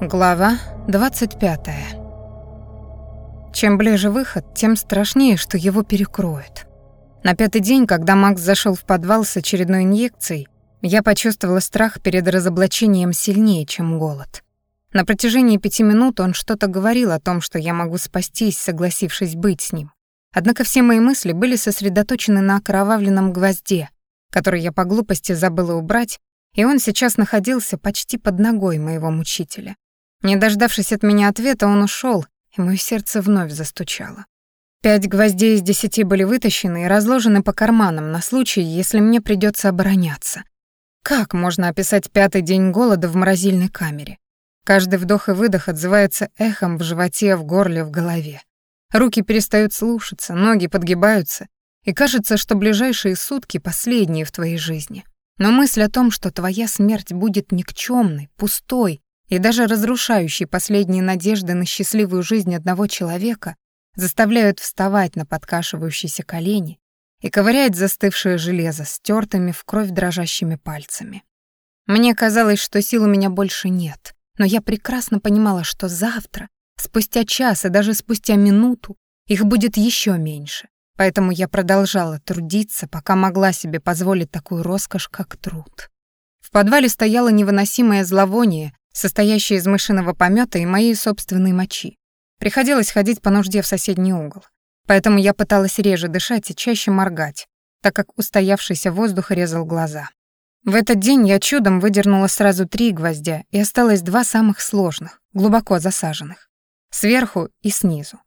Глава 25. Чем ближе выход, тем страшнее, что его перекроют. На пятый день, когда Макс зашел в подвал с очередной инъекцией, я почувствовала страх перед разоблачением сильнее, чем голод. На протяжении пяти минут он что-то говорил о том, что я могу спастись, согласившись быть с ним. Однако все мои мысли были сосредоточены на окровавленном гвозде, который я по глупости забыла убрать, и он сейчас находился почти под ногой моего мучителя. Не дождавшись от меня ответа, он ушел, и мое сердце вновь застучало. Пять гвоздей из десяти были вытащены и разложены по карманам на случай, если мне придется обороняться. Как можно описать пятый день голода в морозильной камере? Каждый вдох и выдох отзывается эхом в животе, в горле, в голове. Руки перестают слушаться, ноги подгибаются, и кажется, что ближайшие сутки последние в твоей жизни. Но мысль о том, что твоя смерть будет никчемной, пустой, и даже разрушающие последние надежды на счастливую жизнь одного человека заставляют вставать на подкашивающиеся колени и ковырять застывшее железо стертыми в кровь дрожащими пальцами. Мне казалось, что сил у меня больше нет, но я прекрасно понимала, что завтра, спустя час и даже спустя минуту их будет еще меньше. Поэтому я продолжала трудиться, пока могла себе позволить такую роскошь, как труд. В подвале стояло невыносимое зловоние, состоящая из мышиного помета и моей собственной мочи. Приходилось ходить по нужде в соседний угол. Поэтому я пыталась реже дышать и чаще моргать, так как устоявшийся воздух резал глаза. В этот день я чудом выдернула сразу три гвоздя, и осталось два самых сложных, глубоко засаженных. Сверху и снизу.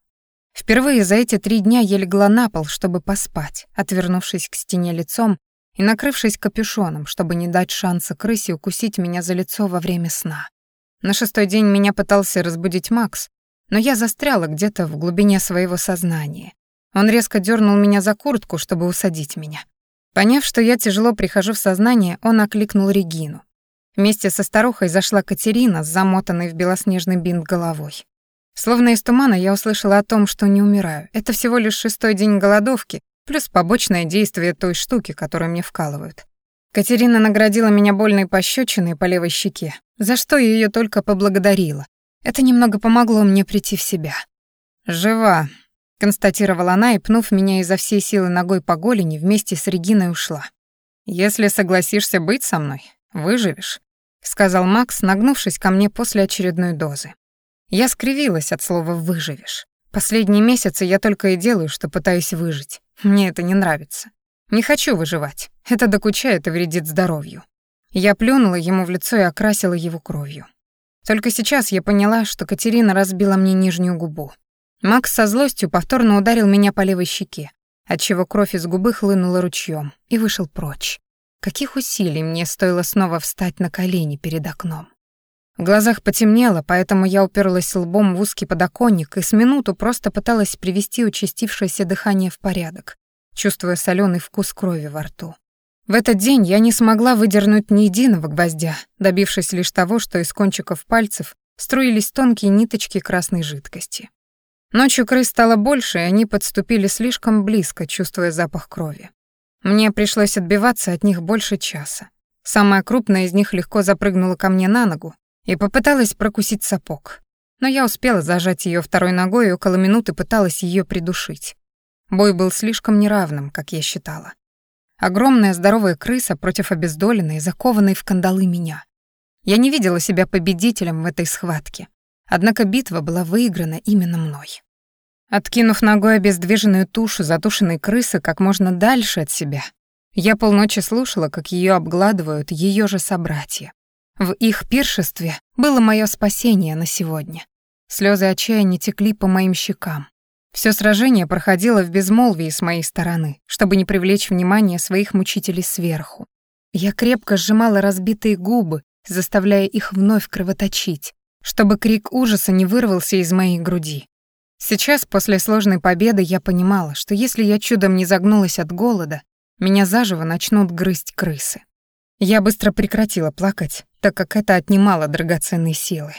Впервые за эти три дня я легла на пол, чтобы поспать, отвернувшись к стене лицом и накрывшись капюшоном, чтобы не дать шанса крысе укусить меня за лицо во время сна. На шестой день меня пытался разбудить Макс, но я застряла где-то в глубине своего сознания. Он резко дернул меня за куртку, чтобы усадить меня. Поняв, что я тяжело прихожу в сознание, он окликнул Регину. Вместе со старухой зашла Катерина с замотанной в белоснежный бинт головой. Словно из тумана я услышала о том, что не умираю. Это всего лишь шестой день голодовки, плюс побочное действие той штуки, которую мне вкалывают. Катерина наградила меня больной пощечиной по левой щеке, за что я её только поблагодарила. Это немного помогло мне прийти в себя. «Жива», — констатировала она и, пнув меня изо всей силы ногой по голени, вместе с Региной ушла. «Если согласишься быть со мной, выживешь», — сказал Макс, нагнувшись ко мне после очередной дозы. Я скривилась от слова «выживешь». Последние месяцы я только и делаю, что пытаюсь выжить. Мне это не нравится. Не хочу выживать. Это докучает и вредит здоровью. Я плюнула ему в лицо и окрасила его кровью. Только сейчас я поняла, что Катерина разбила мне нижнюю губу. Макс со злостью повторно ударил меня по левой щеке, отчего кровь из губы хлынула ручьем, и вышел прочь. Каких усилий мне стоило снова встать на колени перед окном. В глазах потемнело, поэтому я уперлась лбом в узкий подоконник и с минуту просто пыталась привести участившееся дыхание в порядок чувствуя соленый вкус крови во рту. В этот день я не смогла выдернуть ни единого гвоздя, добившись лишь того, что из кончиков пальцев струились тонкие ниточки красной жидкости. Ночью крыс стало больше, и они подступили слишком близко, чувствуя запах крови. Мне пришлось отбиваться от них больше часа. Самая крупная из них легко запрыгнула ко мне на ногу и попыталась прокусить сапог. Но я успела зажать ее второй ногой и около минуты пыталась ее придушить. Бой был слишком неравным, как я считала. Огромная здоровая крыса против обездоленной, закованной в кандалы меня. Я не видела себя победителем в этой схватке. Однако битва была выиграна именно мной. Откинув ногой обездвиженную тушу затушенной крысы как можно дальше от себя, я полночи слушала, как ее обгладывают ее же собратья. В их пиршестве было мое спасение на сегодня. Слезы отчаяния текли по моим щекам. Все сражение проходило в безмолвии с моей стороны, чтобы не привлечь внимание своих мучителей сверху. Я крепко сжимала разбитые губы, заставляя их вновь кровоточить, чтобы крик ужаса не вырвался из моей груди. Сейчас, после сложной победы, я понимала, что если я чудом не загнулась от голода, меня заживо начнут грызть крысы. Я быстро прекратила плакать, так как это отнимало драгоценные силы.